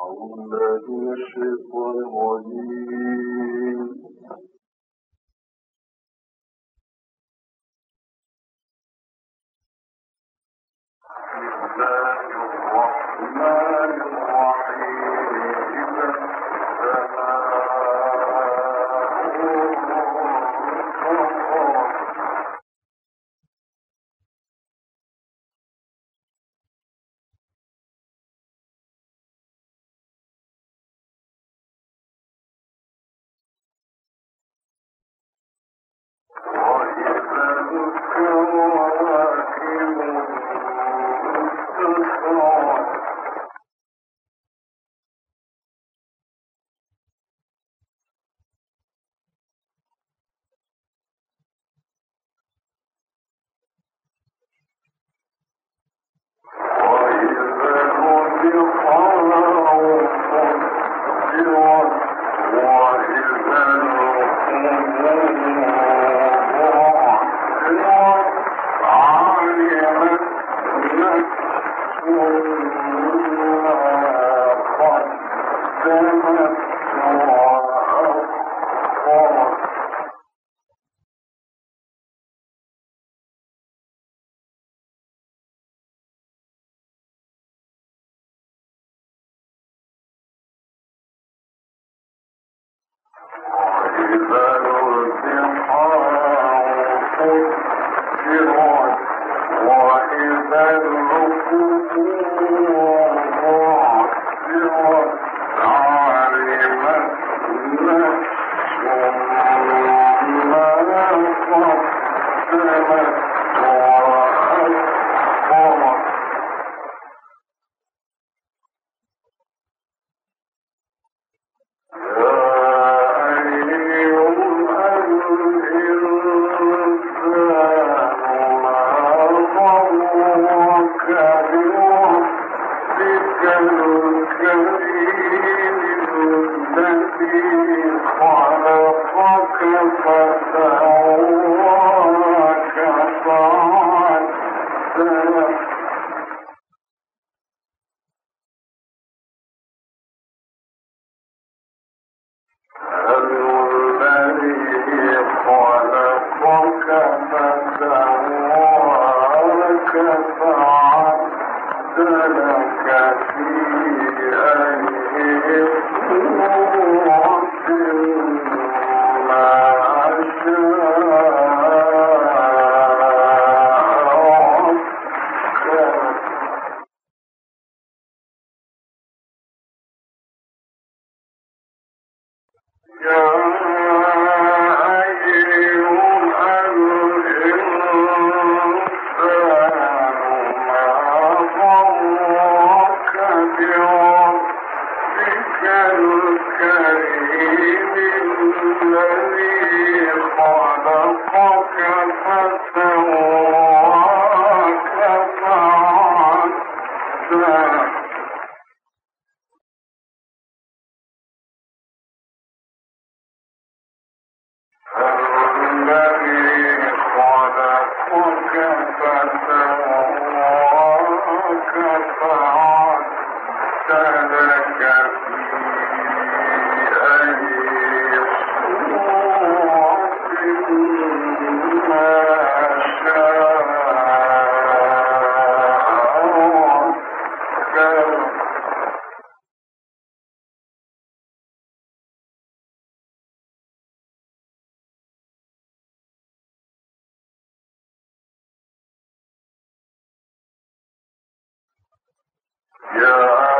الرحمن الرحيم. إذا الجحار خلقك فسواك Yeah.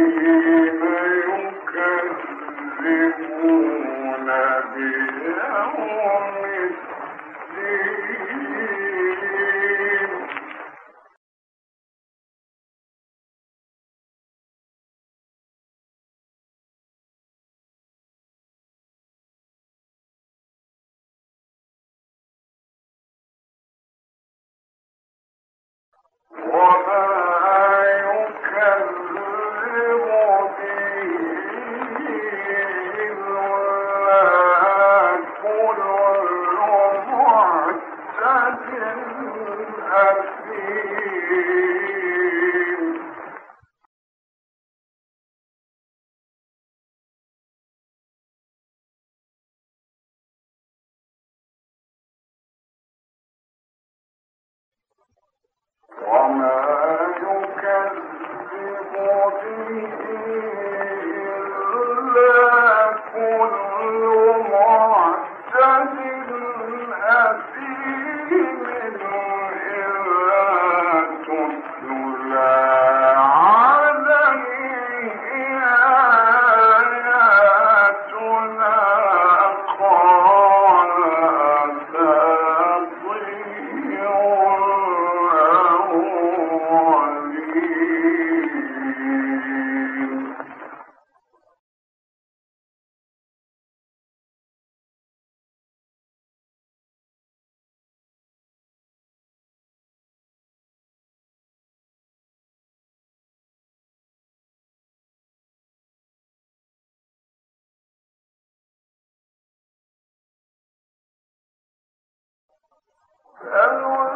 Mm-hmm. ألو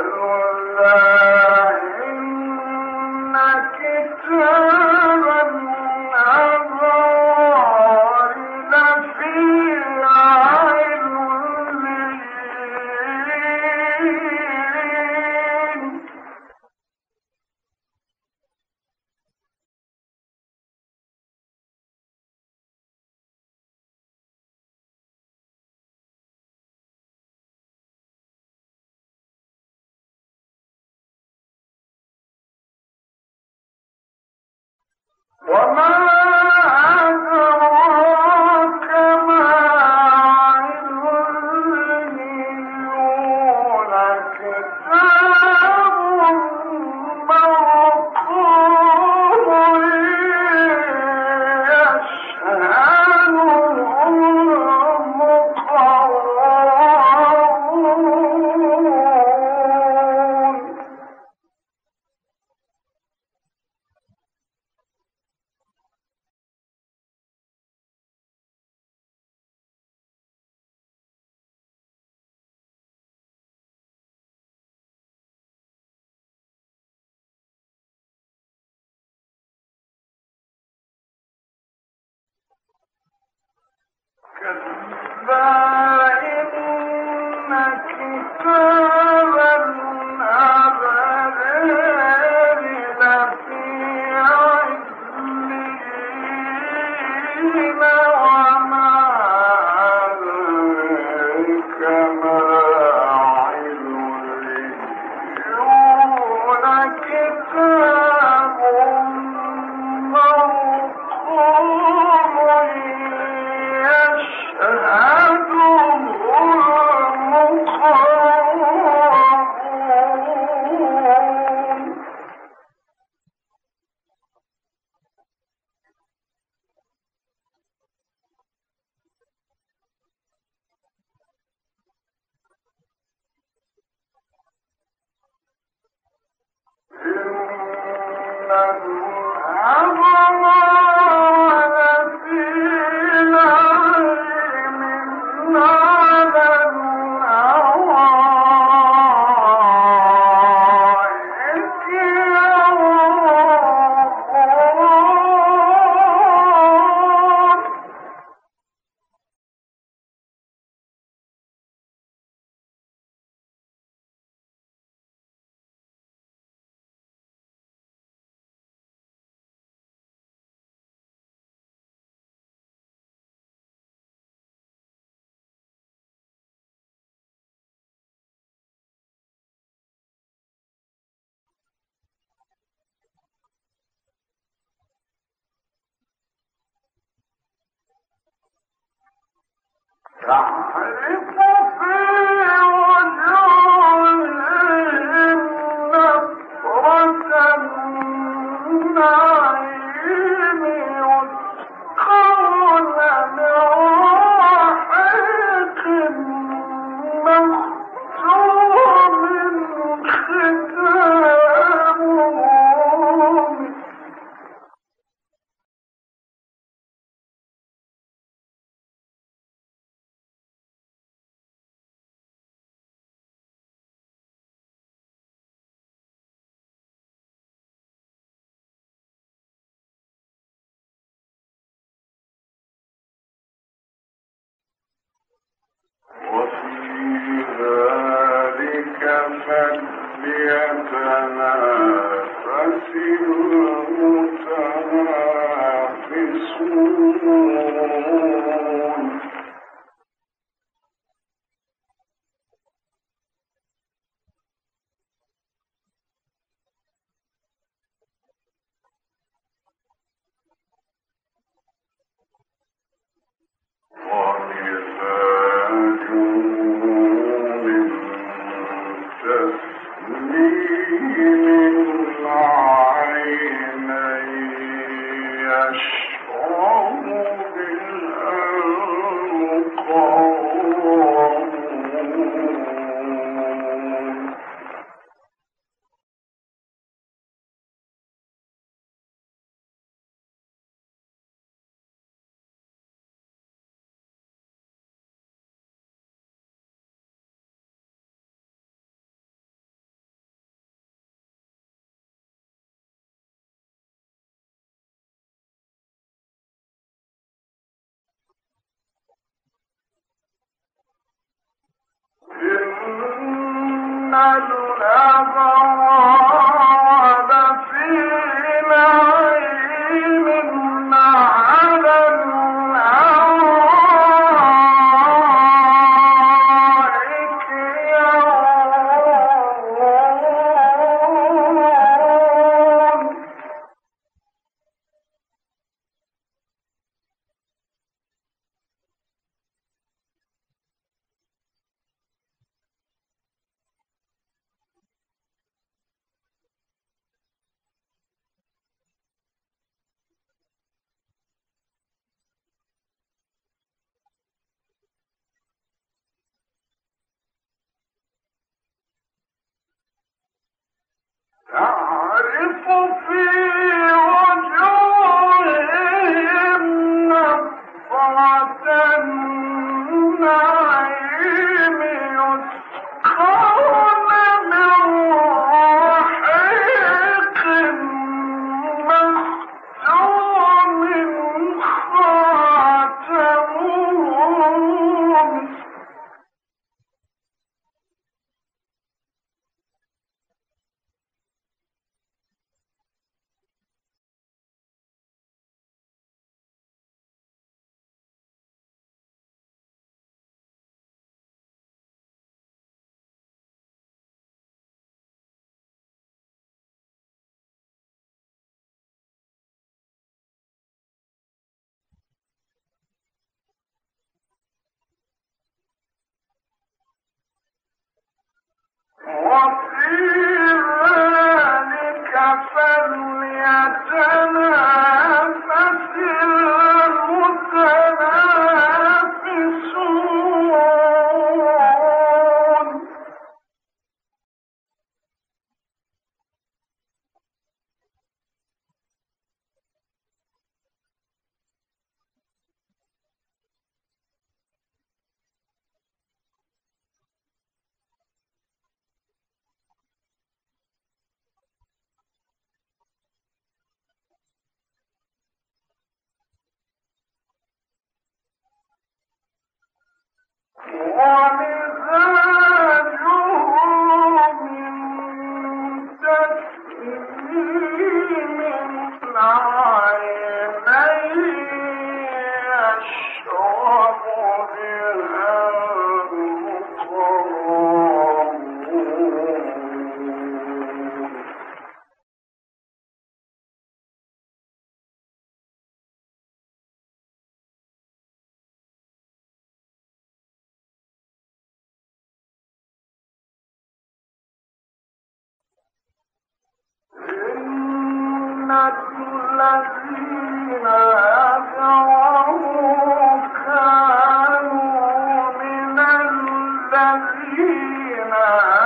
الولاد وما 啊，哎，تعرف في ومزاجه فيهما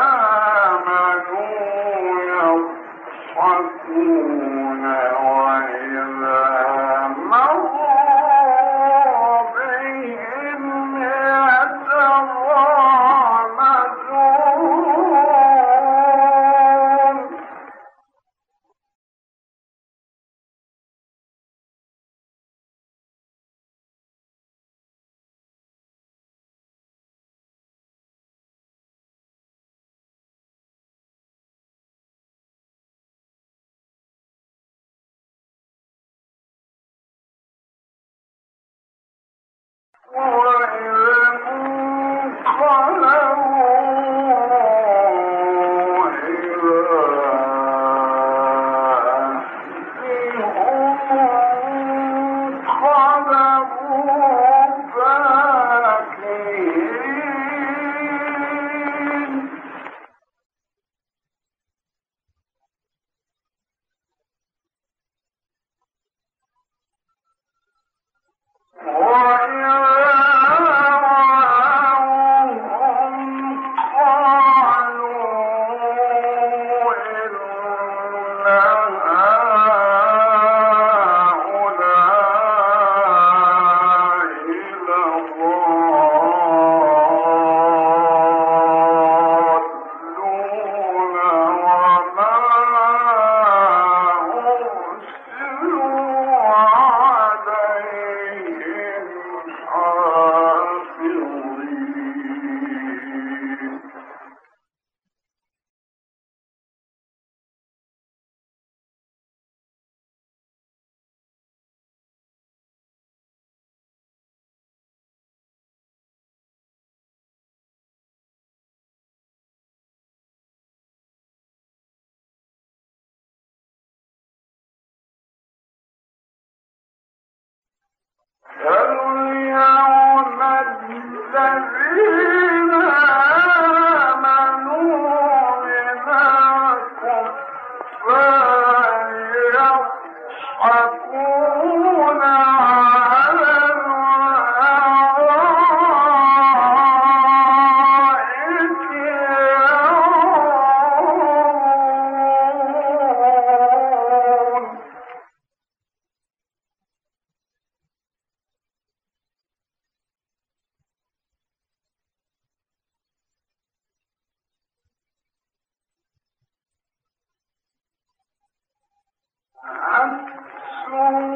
Slow.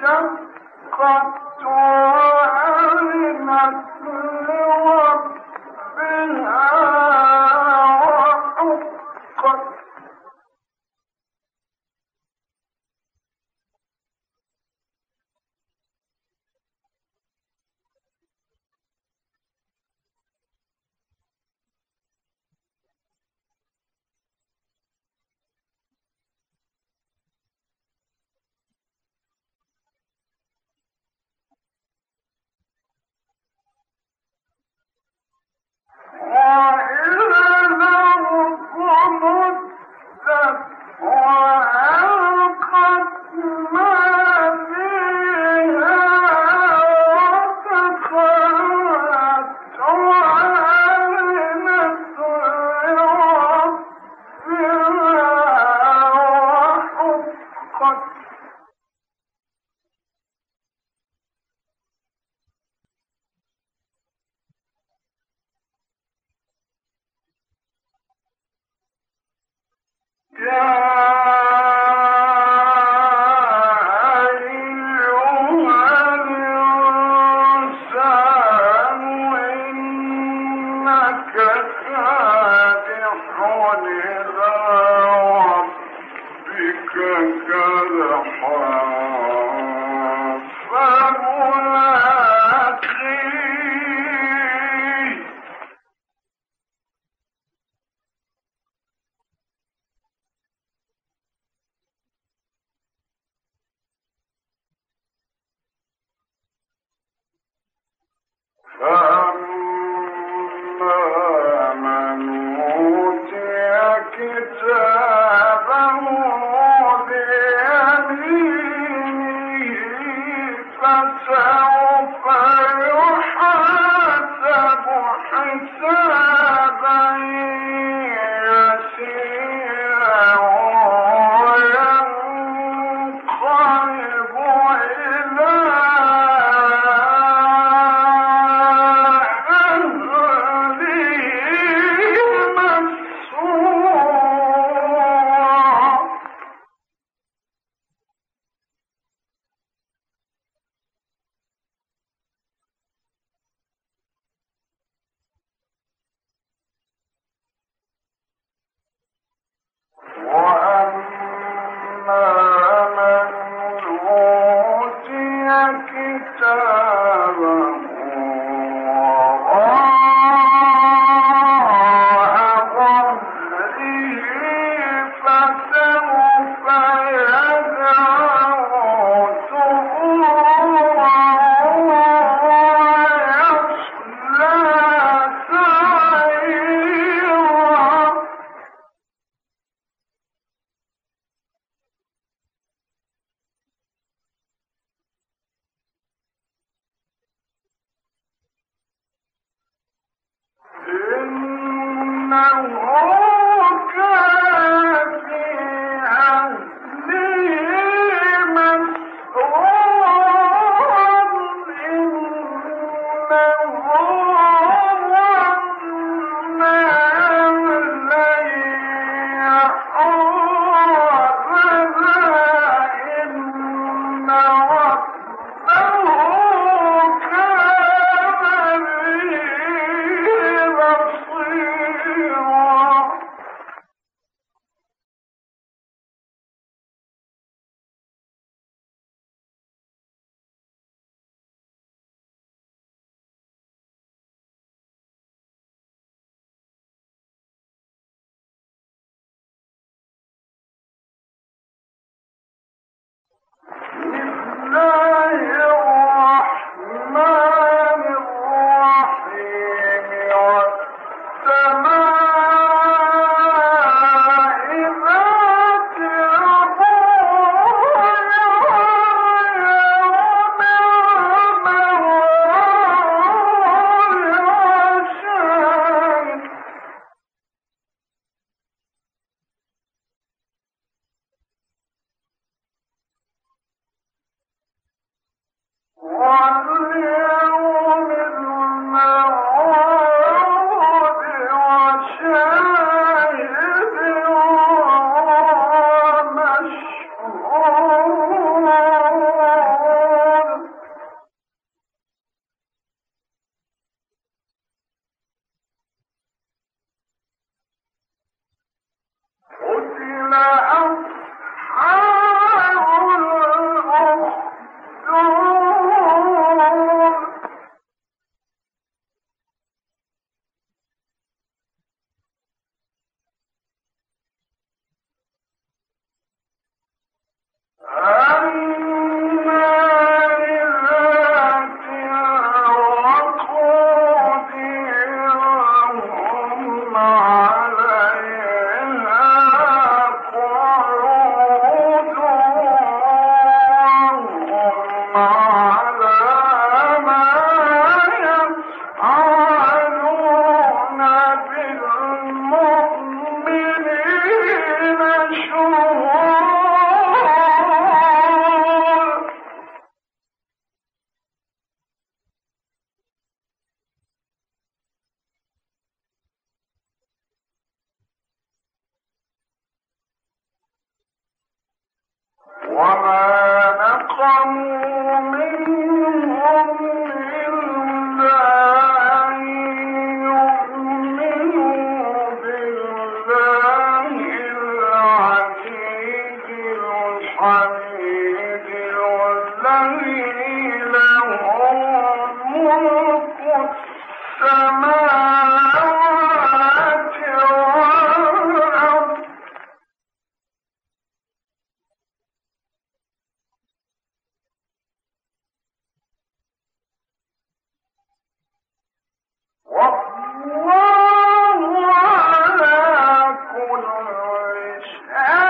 Krishna, God كتابا Allah Ah!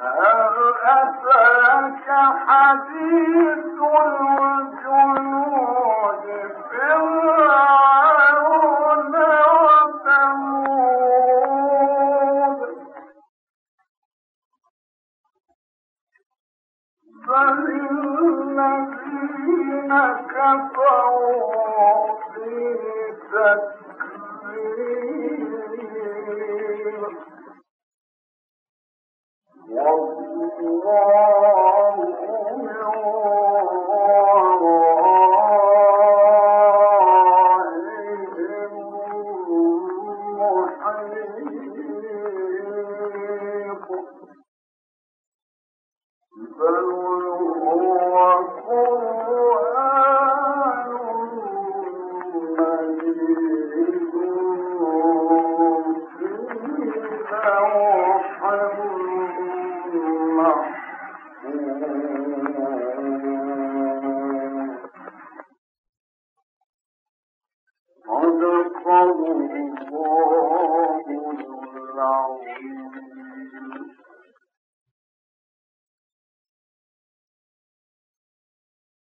كفروا في تكذيب